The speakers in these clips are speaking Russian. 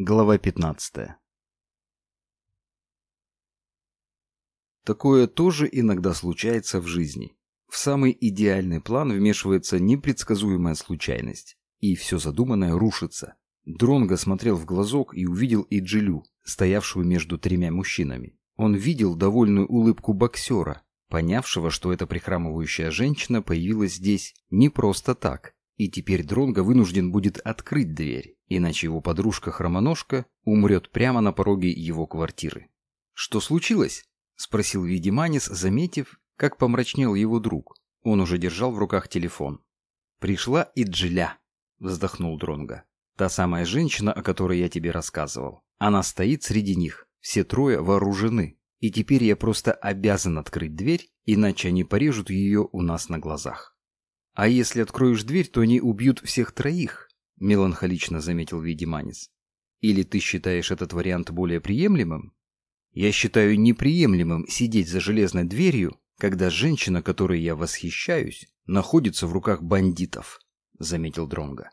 Глава 15. Такое тоже иногда случается в жизни. В самый идеальный план вмешивается непредсказуемая случайность, и все задуманное рушится. Дронго смотрел в глазок и увидел Иджилю, стоявшую между тремя мужчинами. Он видел довольную улыбку боксера, понявшего, что эта прихрамывающая женщина появилась здесь не просто так, и теперь Дронго вынужден будет открыть дверь, иначе его подружка-хромоножка умрет прямо на пороге его квартиры. «Что случилось?» – спросил Видиманис, заметив, как помрачнел его друг. Он уже держал в руках телефон. «Пришла и Джиля», – вздохнул Дронго. «Та самая женщина, о которой я тебе рассказывал. Она стоит среди них, все трое вооружены, и теперь я просто обязан открыть дверь, иначе они порежут ее у нас на глазах». «А если откроешь дверь, то они убьют всех троих», — меланхолично заметил Видиманис. «Или ты считаешь этот вариант более приемлемым?» «Я считаю неприемлемым сидеть за железной дверью, когда женщина, которой я восхищаюсь, находится в руках бандитов», — заметил Дронга.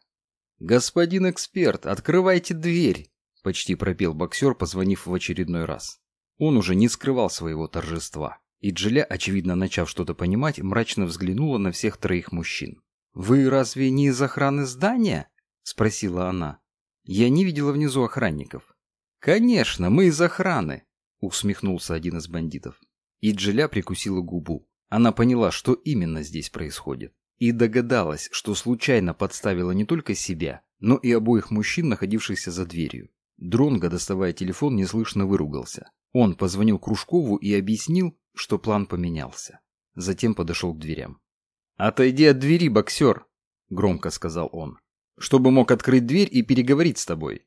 «Господин эксперт, открывайте дверь!» — почти пропел боксер, позвонив в очередной раз. Он уже не скрывал своего торжества. И Джиля, очевидно начав что-то понимать, мрачно взглянула на всех троих мужчин. «Вы разве не из охраны здания?» – спросила она. «Я не видела внизу охранников». «Конечно, мы из охраны», – усмехнулся один из бандитов. И Джиля прикусила губу. Она поняла, что именно здесь происходит. И догадалась, что случайно подставила не только себя, но и обоих мужчин, находившихся за дверью. Дронго, доставая телефон, неслышно выругался. Он позвонил Кружкову и объяснил, что план поменялся. Затем подошел к дверям. «Отойди от двери, боксер!» — громко сказал он. «Чтобы мог открыть дверь и переговорить с тобой».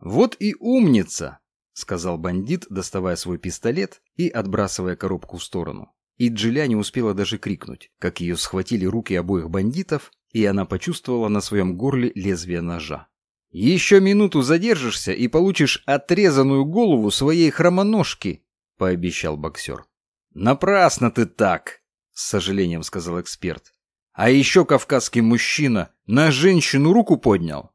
«Вот и умница!» — сказал бандит, доставая свой пистолет и отбрасывая коробку в сторону. И Джиля не успела даже крикнуть, как ее схватили руки обоих бандитов, и она почувствовала на своем горле лезвие ножа. «Еще минуту задержишься и получишь отрезанную голову своей хромоножки», — пообещал боксер. «Напрасно ты так!» — с сожалением сказал эксперт. «А еще кавказский мужчина на женщину руку поднял!»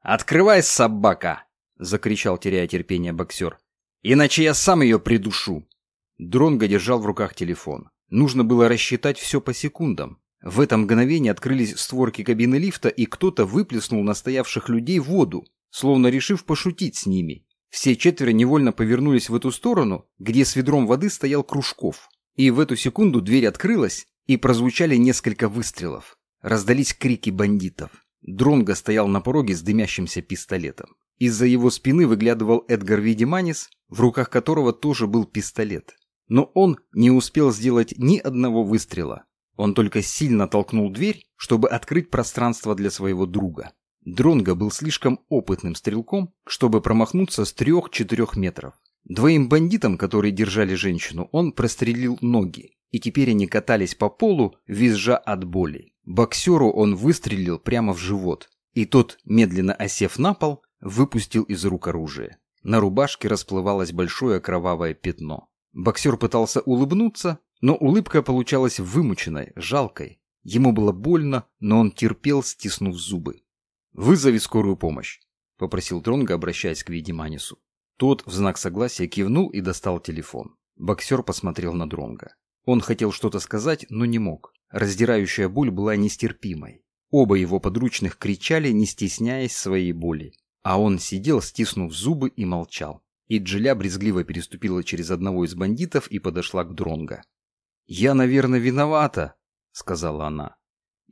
«Открывай, собака!» — закричал, теряя терпение боксер. «Иначе я сам ее придушу!» Дронго держал в руках телефон. Нужно было рассчитать все по секундам. В это мгновение открылись створки кабины лифта, и кто-то выплеснул на стоявших людей воду, словно решив пошутить с ними. Все четверо невольно повернулись в эту сторону, где с ведром воды стоял Кружков. И в эту секунду дверь открылась, и прозвучали несколько выстрелов. Раздались крики бандитов. Дронго стоял на пороге с дымящимся пистолетом. Из-за его спины выглядывал Эдгар Видиманис, в руках которого тоже был пистолет. Но он не успел сделать ни одного выстрела. Он только сильно толкнул дверь, чтобы открыть пространство для своего друга. Дронго был слишком опытным стрелком, чтобы промахнуться с трех-четырех метров. Двоим бандитам, которые держали женщину, он прострелил ноги, и теперь они катались по полу, визжа от боли. Боксеру он выстрелил прямо в живот, и тот, медленно осев на пол, выпустил из рук оружие. На рубашке расплывалось большое кровавое пятно. Боксер пытался улыбнуться, но улыбка получалась вымученной, жалкой. Ему было больно, но он терпел, стиснув зубы. «Вызови скорую помощь», — попросил Дронго, обращаясь к Видиманису. Тот в знак согласия кивнул и достал телефон. Боксер посмотрел на Дронга. Он хотел что-то сказать, но не мог. Раздирающая боль была нестерпимой. Оба его подручных кричали, не стесняясь своей боли. А он сидел, стиснув зубы и молчал. И Джиля брезгливо переступила через одного из бандитов и подошла к Дронга. «Я, наверное, виновата», — сказала она.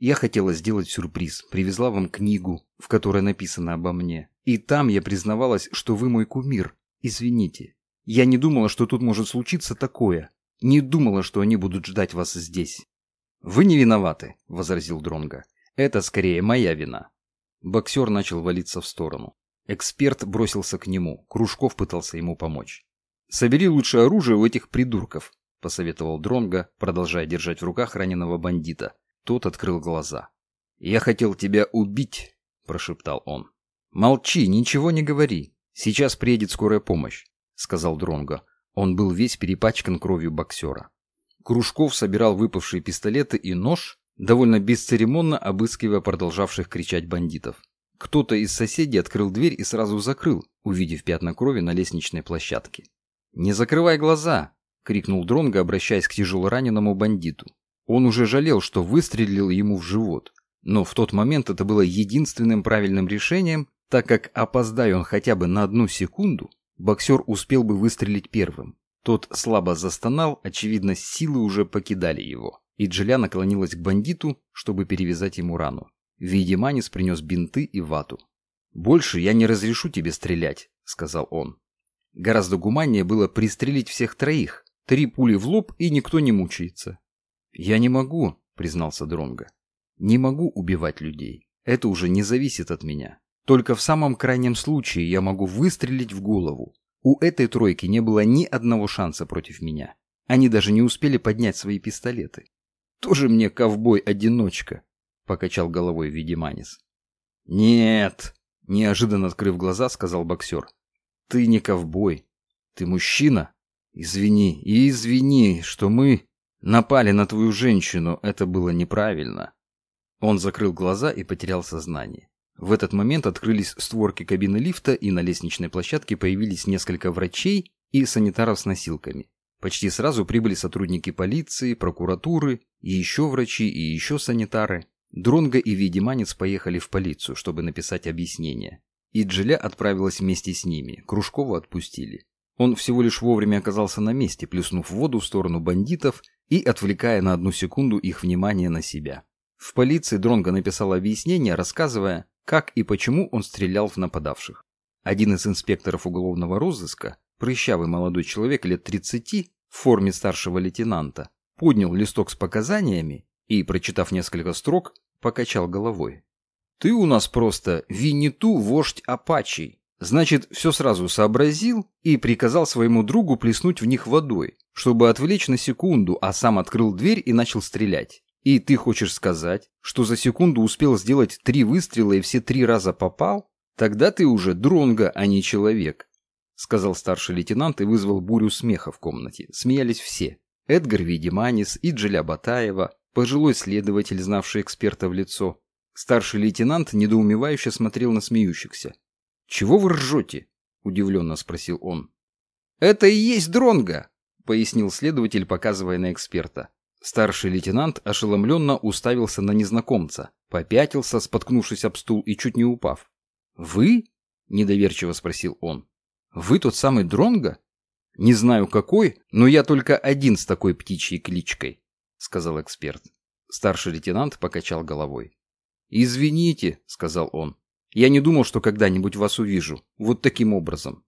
Я хотела сделать сюрприз, привезла вам книгу, в которой написано обо мне. И там я признавалась, что вы мой кумир. Извините. Я не думала, что тут может случиться такое. Не думала, что они будут ждать вас здесь. Вы не виноваты, возразил Дронга. Это скорее моя вина. Боксер начал валиться в сторону. Эксперт бросился к нему. Кружков пытался ему помочь. «Собери лучше оружие у этих придурков», — посоветовал Дронга, продолжая держать в руках раненого бандита. Тот открыл глаза. «Я хотел тебя убить», — прошептал он. «Молчи, ничего не говори. Сейчас приедет скорая помощь», — сказал Дронго. Он был весь перепачкан кровью боксера. Кружков собирал выпавшие пистолеты и нож, довольно бесцеремонно обыскивая продолжавших кричать бандитов. Кто-то из соседей открыл дверь и сразу закрыл, увидев пятна крови на лестничной площадке. «Не закрывай глаза!» — крикнул Дронго, обращаясь к тяжелораненому бандиту. Он уже жалел, что выстрелил ему в живот. Но в тот момент это было единственным правильным решением, так как опоздай он хотя бы на одну секунду, боксер успел бы выстрелить первым. Тот слабо застонал, очевидно, силы уже покидали его. И Джиля наклонилась к бандиту, чтобы перевязать ему рану. Видиманис принес бинты и вату. «Больше я не разрешу тебе стрелять», — сказал он. Гораздо гуманнее было пристрелить всех троих. Три пули в лоб, и никто не мучается. «Я не могу», — признался Дронго. «Не могу убивать людей. Это уже не зависит от меня. Только в самом крайнем случае я могу выстрелить в голову. У этой тройки не было ни одного шанса против меня. Они даже не успели поднять свои пистолеты. Тоже мне ковбой-одиночка, покачал головой Видиманис. Нет, неожиданно открыв глаза, сказал боксер. Ты не ковбой. Ты мужчина. Извини, и извини, что мы напали на твою женщину. Это было неправильно. Он закрыл глаза и потерял сознание. В этот момент открылись створки кабины лифта, и на лестничной площадке появились несколько врачей и санитаров с носилками. Почти сразу прибыли сотрудники полиции, прокуратуры, и еще врачи, и еще санитары. Дронго и Видиманец поехали в полицию, чтобы написать объяснение. И Джиля отправилась вместе с ними, Кружкова отпустили. Он всего лишь вовремя оказался на месте, плюснув воду в сторону бандитов и отвлекая на одну секунду их внимание на себя. В полиции Дронго написал объяснение, рассказывая, как и почему он стрелял в нападавших. Один из инспекторов уголовного розыска, прыщавый молодой человек лет 30 в форме старшего лейтенанта, поднял листок с показаниями и, прочитав несколько строк, покачал головой. «Ты у нас просто Винниту вождь Апачей. Значит, все сразу сообразил и приказал своему другу плеснуть в них водой, чтобы отвлечь на секунду, а сам открыл дверь и начал стрелять. И ты хочешь сказать, что за секунду успел сделать три выстрела и все три раза попал? Тогда ты уже дронга, а не человек. Сказал старший лейтенант и вызвал бурю смеха в комнате. Смеялись все. Эдгар Видиманис и Джиля Батаева, пожилой следователь, знавший эксперта в лицо. Старший лейтенант недоумевающе смотрел на смеющихся. «Чего вы ржете?» – удивленно спросил он. «Это и есть дронга, пояснил следователь, показывая на эксперта. Старший лейтенант ошеломленно уставился на незнакомца, попятился, споткнувшись об стул и чуть не упав. «Вы?» – недоверчиво спросил он. «Вы тот самый Дронго?» «Не знаю какой, но я только один с такой птичьей кличкой», – сказал эксперт. Старший лейтенант покачал головой. «Извините», – сказал он. «Я не думал, что когда-нибудь вас увижу. Вот таким образом».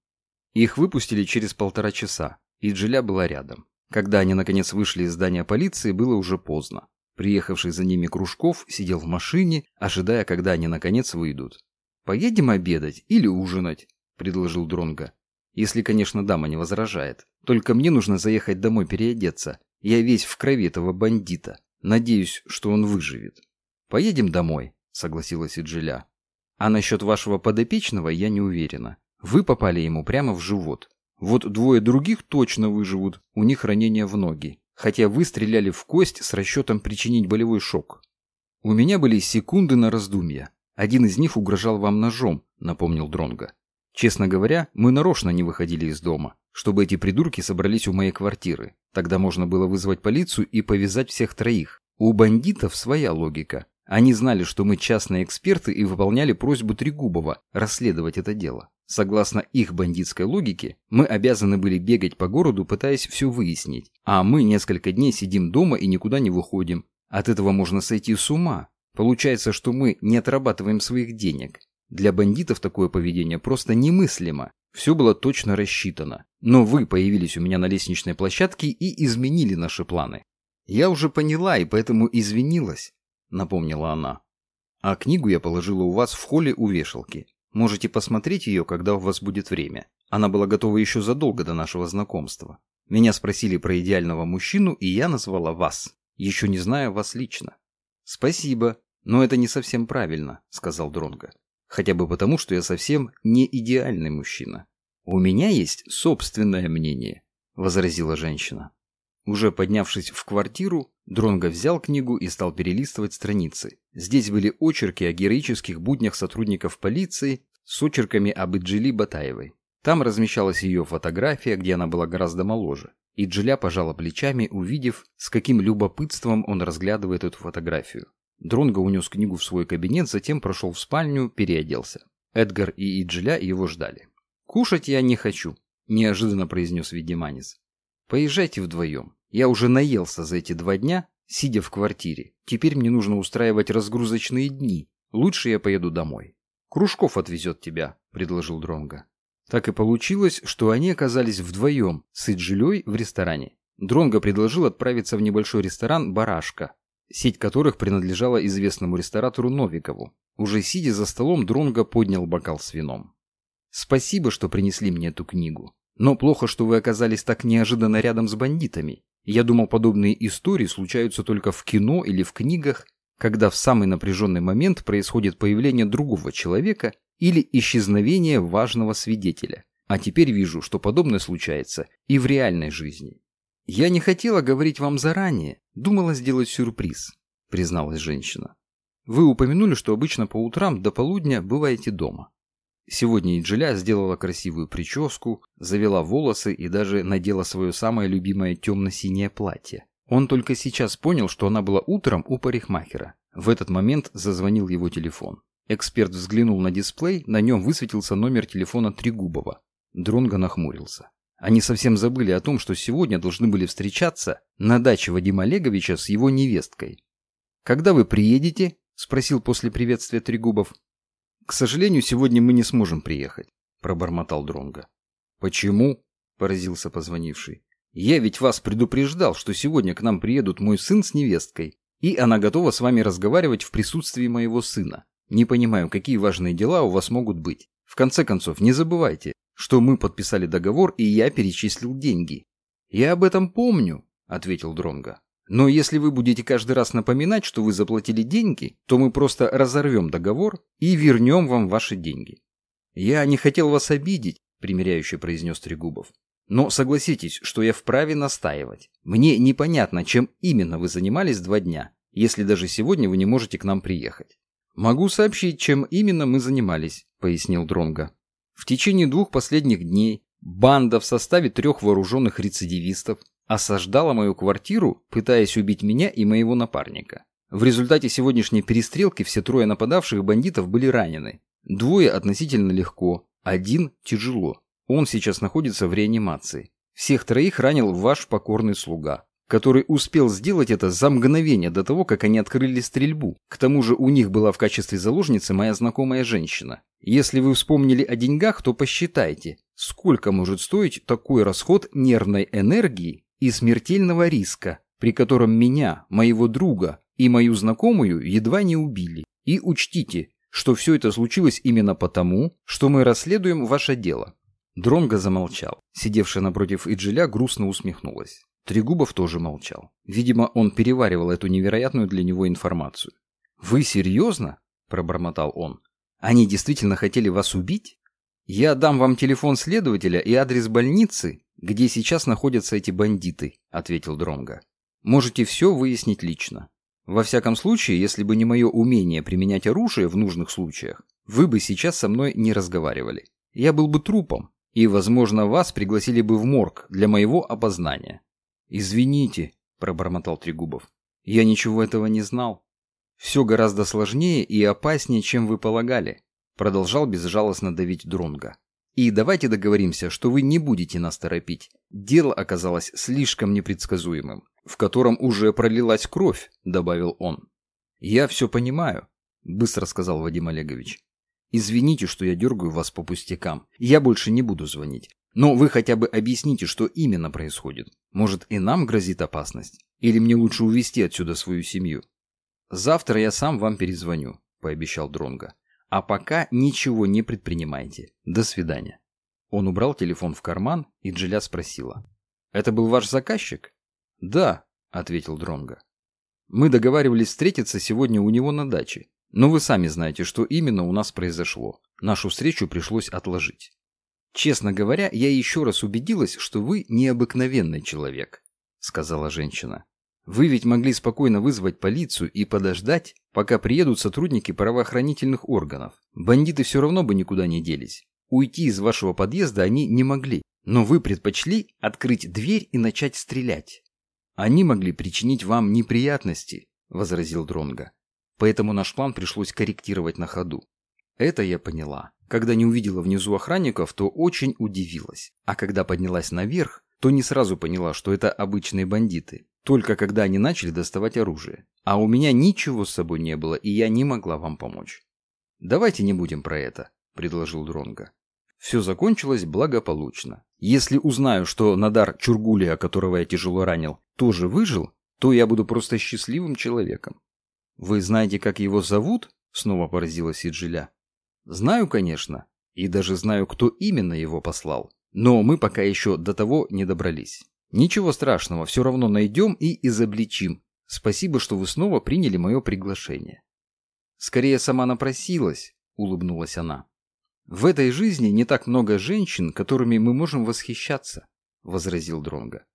Их выпустили через полтора часа, и Джиля была рядом. Когда они наконец вышли из здания полиции, было уже поздно. Приехавший за ними Кружков сидел в машине, ожидая, когда они наконец выйдут. «Поедем обедать или ужинать?» – предложил Дронга. «Если, конечно, дама не возражает. Только мне нужно заехать домой переодеться. Я весь в крови этого бандита. Надеюсь, что он выживет». «Поедем домой», – согласилась Иджиля. «А насчет вашего подопечного я не уверена. Вы попали ему прямо в живот. Вот двое других точно выживут, у них ранения в ноги. Хотя вы стреляли в кость с расчетом причинить болевой шок. У меня были секунды на раздумья. Один из них угрожал вам ножом, напомнил Дронга. Честно говоря, мы нарочно не выходили из дома, чтобы эти придурки собрались у моей квартиры. Тогда можно было вызвать полицию и повязать всех троих. У бандитов своя логика. Они знали, что мы частные эксперты и выполняли просьбу Трегубова расследовать это дело. Согласно их бандитской логике, мы обязаны были бегать по городу, пытаясь все выяснить. А мы несколько дней сидим дома и никуда не выходим. От этого можно сойти с ума. Получается, что мы не отрабатываем своих денег. Для бандитов такое поведение просто немыслимо. Все было точно рассчитано. Но вы появились у меня на лестничной площадке и изменили наши планы. Я уже поняла и поэтому извинилась, напомнила она. А книгу я положила у вас в холле у вешалки. Можете посмотреть ее, когда у вас будет время. Она была готова еще задолго до нашего знакомства. Меня спросили про идеального мужчину, и я назвала вас, еще не зная вас лично. Спасибо, но это не совсем правильно, сказал Дронга. Хотя бы потому, что я совсем не идеальный мужчина. У меня есть собственное мнение, возразила женщина. Уже поднявшись в квартиру, Дронго взял книгу и стал перелистывать страницы. Здесь были очерки о героических буднях сотрудников полиции с очерками об Иджили Батаевой. Там размещалась ее фотография, где она была гораздо моложе. И Джиля пожала плечами, увидев, с каким любопытством он разглядывает эту фотографию. Дронго унес книгу в свой кабинет, затем прошел в спальню, переоделся. Эдгар и Иджиля его ждали. «Кушать я не хочу», – неожиданно произнес Видиманис. «Поезжайте вдвоем. Я уже наелся за эти два дня, сидя в квартире. Теперь мне нужно устраивать разгрузочные дни. Лучше я поеду домой». «Кружков отвезет тебя», – предложил Дронго. Так и получилось, что они оказались вдвоем с Иджилей в ресторане. Дронго предложил отправиться в небольшой ресторан «Барашка», сеть которых принадлежала известному ресторатору Новикову. Уже сидя за столом, Дронго поднял бокал с вином. «Спасибо, что принесли мне эту книгу. Но плохо, что вы оказались так неожиданно рядом с бандитами. Я думал, подобные истории случаются только в кино или в книгах, когда в самый напряженный момент происходит появление другого человека или исчезновение важного свидетеля. А теперь вижу, что подобное случается и в реальной жизни. «Я не хотела говорить вам заранее, думала сделать сюрприз», — призналась женщина. «Вы упомянули, что обычно по утрам до полудня бываете дома. Сегодня Иджиля сделала красивую прическу, завела волосы и даже надела свое самое любимое темно-синее платье. Он только сейчас понял, что она была утром у парикмахера. В этот момент зазвонил его телефон. Эксперт взглянул на дисплей, на нем высветился номер телефона Трегубова. Дронго нахмурился. Они совсем забыли о том, что сегодня должны были встречаться на даче Вадима Олеговича с его невесткой. «Когда вы приедете?» – спросил после приветствия Трегубов. «К сожалению, сегодня мы не сможем приехать», – пробормотал Дронго. «Почему?» – поразился позвонивший. «Я ведь вас предупреждал, что сегодня к нам приедут мой сын с невесткой, и она готова с вами разговаривать в присутствии моего сына. Не понимаю, какие важные дела у вас могут быть. В конце концов, не забывайте, что мы подписали договор, и я перечислил деньги. Я об этом помню, ответил Дронга. Но если вы будете каждый раз напоминать, что вы заплатили деньги, то мы просто разорвем договор и вернем вам ваши деньги. Я не хотел вас обидеть, примиряюще произнес Трегубов. Но согласитесь, что я вправе настаивать. Мне непонятно, чем именно вы занимались два дня, если даже сегодня вы не можете к нам приехать. Могу сообщить, чем именно мы занимались, пояснил Дронга. В течение двух последних дней банда в составе трех вооруженных рецидивистов осаждала мою квартиру, пытаясь убить меня и моего напарника. В результате сегодняшней перестрелки все трое нападавших бандитов были ранены. Двое относительно легко, один тяжело. Он сейчас находится в реанимации. Всех троих ранил ваш покорный слуга который успел сделать это за мгновение до того, как они открыли стрельбу. К тому же у них была в качестве заложницы моя знакомая женщина. Если вы вспомнили о деньгах, то посчитайте, сколько может стоить такой расход нервной энергии и смертельного риска, при котором меня, моего друга и мою знакомую едва не убили. И учтите, что все это случилось именно потому, что мы расследуем ваше дело. Дронго замолчал. Сидевшая напротив Иджиля грустно усмехнулась. Трегубов тоже молчал. Видимо, он переваривал эту невероятную для него информацию. «Вы серьезно?» – пробормотал он. «Они действительно хотели вас убить? Я дам вам телефон следователя и адрес больницы, где сейчас находятся эти бандиты», – ответил Дронга. «Можете все выяснить лично. Во всяком случае, если бы не мое умение применять оружие в нужных случаях, вы бы сейчас со мной не разговаривали. Я был бы трупом, и, возможно, вас пригласили бы в морг для моего опознания. «Извините», – пробормотал Трегубов. «Я ничего этого не знал. Все гораздо сложнее и опаснее, чем вы полагали», – продолжал безжалостно давить Дронга. «И давайте договоримся, что вы не будете нас торопить. Дело оказалось слишком непредсказуемым, в котором уже пролилась кровь», – добавил он. «Я все понимаю», – быстро сказал Вадим Олегович. «Извините, что я дергаю вас по пустякам. Я больше не буду звонить. Но вы хотя бы объясните, что именно происходит. Может, и нам грозит опасность? Или мне лучше увезти отсюда свою семью? Завтра я сам вам перезвоню, пообещал Дронга. А пока ничего не предпринимайте. До свидания. Он убрал телефон в карман, и Джиля спросила. «Это был ваш заказчик?» «Да», — ответил Дронга. «Мы договаривались встретиться сегодня у него на даче. Но вы сами знаете, что именно у нас произошло. Нашу встречу пришлось отложить. Честно говоря, я еще раз убедилась, что вы необыкновенный человек. сказала женщина. «Вы ведь могли спокойно вызвать полицию и подождать, пока приедут сотрудники правоохранительных органов. Бандиты все равно бы никуда не делись. Уйти из вашего подъезда они не могли, но вы предпочли открыть дверь и начать стрелять. Они могли причинить вам неприятности, возразил Дронга. Поэтому наш план пришлось корректировать на ходу. Это я поняла. Когда не увидела внизу охранников, то очень удивилась. А когда поднялась наверх, то не сразу поняла, что это обычные бандиты. Только когда они начали доставать оружие. А у меня ничего с собой не было, и я не могла вам помочь. «Давайте не будем про это», — предложил Дронга. Все закончилось благополучно. Если узнаю, что Надар Чургулия, которого я тяжело ранил, тоже выжил, то я буду просто счастливым человеком. Вы знаете, как его зовут? Снова поразилась Иджиля. Знаю, конечно. И даже знаю, кто именно его послал. Но мы пока еще до того не добрались. Ничего страшного, все равно найдем и изобличим. Спасибо, что вы снова приняли мое приглашение. Скорее сама напросилась, улыбнулась она. В этой жизни не так много женщин, которыми мы можем восхищаться, возразил Дронга.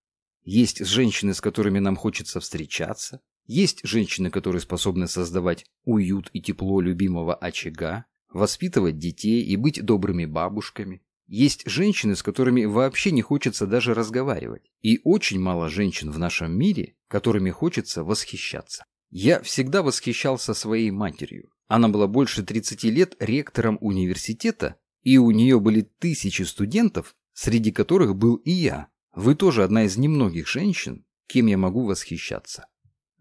Есть женщины, с которыми нам хочется встречаться, есть женщины, которые способны создавать уют и тепло любимого очага, воспитывать детей и быть добрыми бабушками. Есть женщины, с которыми вообще не хочется даже разговаривать. И очень мало женщин в нашем мире, которыми хочется восхищаться. Я всегда восхищался своей матерью. Она была больше 30 лет ректором университета, и у нее были тысячи студентов, среди которых был и я. Вы тоже одна из немногих женщин, кем я могу восхищаться.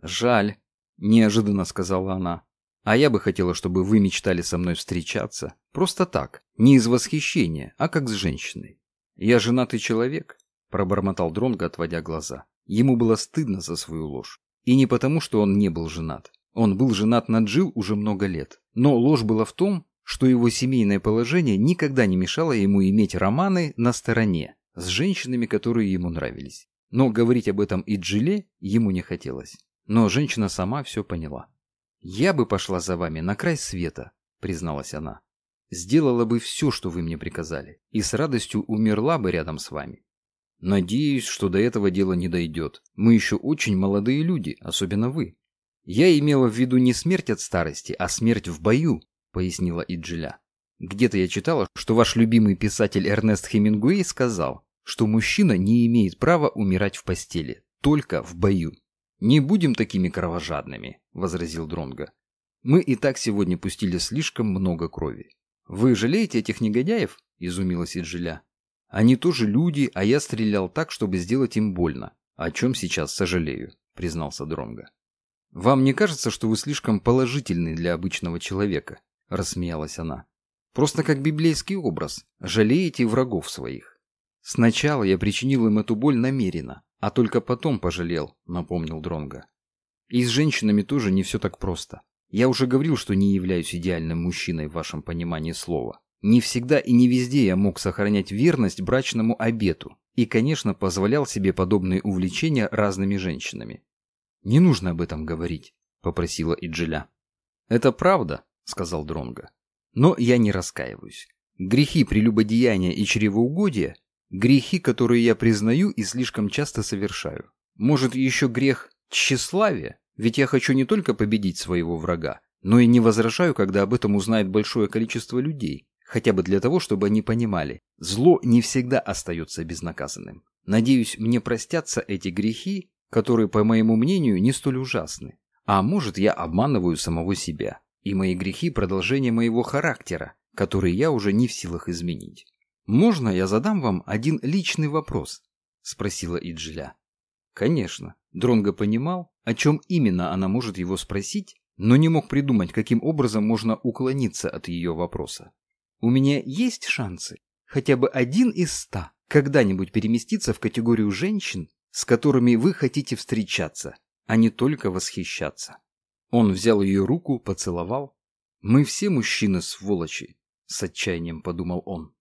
Жаль, неожиданно сказала она. А я бы хотела, чтобы вы мечтали со мной встречаться. Просто так, не из восхищения, а как с женщиной. Я женатый человек, пробормотал Дронго, отводя глаза. Ему было стыдно за свою ложь. И не потому, что он не был женат. Он был женат на Джил уже много лет. Но ложь была в том, что его семейное положение никогда не мешало ему иметь романы на стороне с женщинами, которые ему нравились. Но говорить об этом и Джиле ему не хотелось. Но женщина сама все поняла. «Я бы пошла за вами на край света», — призналась она. «Сделала бы все, что вы мне приказали, и с радостью умерла бы рядом с вами. Надеюсь, что до этого дела не дойдет. Мы еще очень молодые люди, особенно вы. «Я имела в виду не смерть от старости, а смерть в бою», — пояснила Иджиля. «Где-то я читала, что ваш любимый писатель Эрнест Хемингуэй сказал, что мужчина не имеет права умирать в постели, только в бою». «Не будем такими кровожадными», — возразил Дронго. «Мы и так сегодня пустили слишком много крови». «Вы жалеете этих негодяев?» — изумилась Иджиля. «Они тоже люди, а я стрелял так, чтобы сделать им больно. О чем сейчас сожалею», — признался Дронго. «Вам не кажется, что вы слишком положительный для обычного человека?» – рассмеялась она. «Просто как библейский образ. Жалеете врагов своих». «Сначала я причинил им эту боль намеренно, а только потом пожалел», – напомнил Дронга. «И с женщинами тоже не все так просто. Я уже говорил, что не являюсь идеальным мужчиной в вашем понимании слова. Не всегда и не везде я мог сохранять верность брачному обету и, конечно, позволял себе подобные увлечения разными женщинами. «Не нужно об этом говорить», — попросила Иджиля. «Это правда», — сказал Дронго. «Но я не раскаиваюсь. Грехи прелюбодеяния и чревоугодия — грехи, которые я признаю и слишком часто совершаю. Может, еще грех тщеславия? Ведь я хочу не только победить своего врага, но и не возражаю, когда об этом узнает большое количество людей, хотя бы для того, чтобы они понимали, зло не всегда остается безнаказанным. Надеюсь, мне простятся эти грехи, которые, по моему мнению, не столь ужасны. А может, я обманываю самого себя, и мои грехи – продолжение моего характера, который я уже не в силах изменить. «Можно я задам вам один личный вопрос?» – спросила Иджиля. Конечно, Дронго понимал, о чем именно она может его спросить, но не мог придумать, каким образом можно уклониться от ее вопроса. «У меня есть шансы, хотя бы один из ста, когда-нибудь переместиться в категорию женщин, с которыми вы хотите встречаться, а не только восхищаться. Он взял ее руку, поцеловал. «Мы все мужчины сволочи», — с отчаянием подумал он.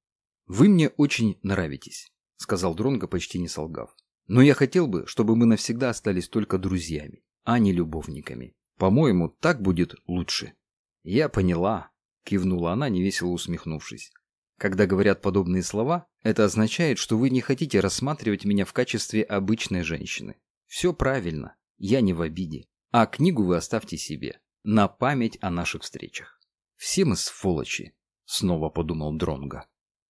«Вы мне очень нравитесь», — сказал Дронго, почти не солгав. «Но я хотел бы, чтобы мы навсегда остались только друзьями, а не любовниками. По-моему, так будет лучше». «Я поняла», — кивнула она, невесело усмехнувшись. Когда говорят подобные слова, это означает, что вы не хотите рассматривать меня в качестве обычной женщины. Все правильно, я не в обиде. А книгу вы оставьте себе, на память о наших встречах. Все мы сволочи, снова подумал Дронга.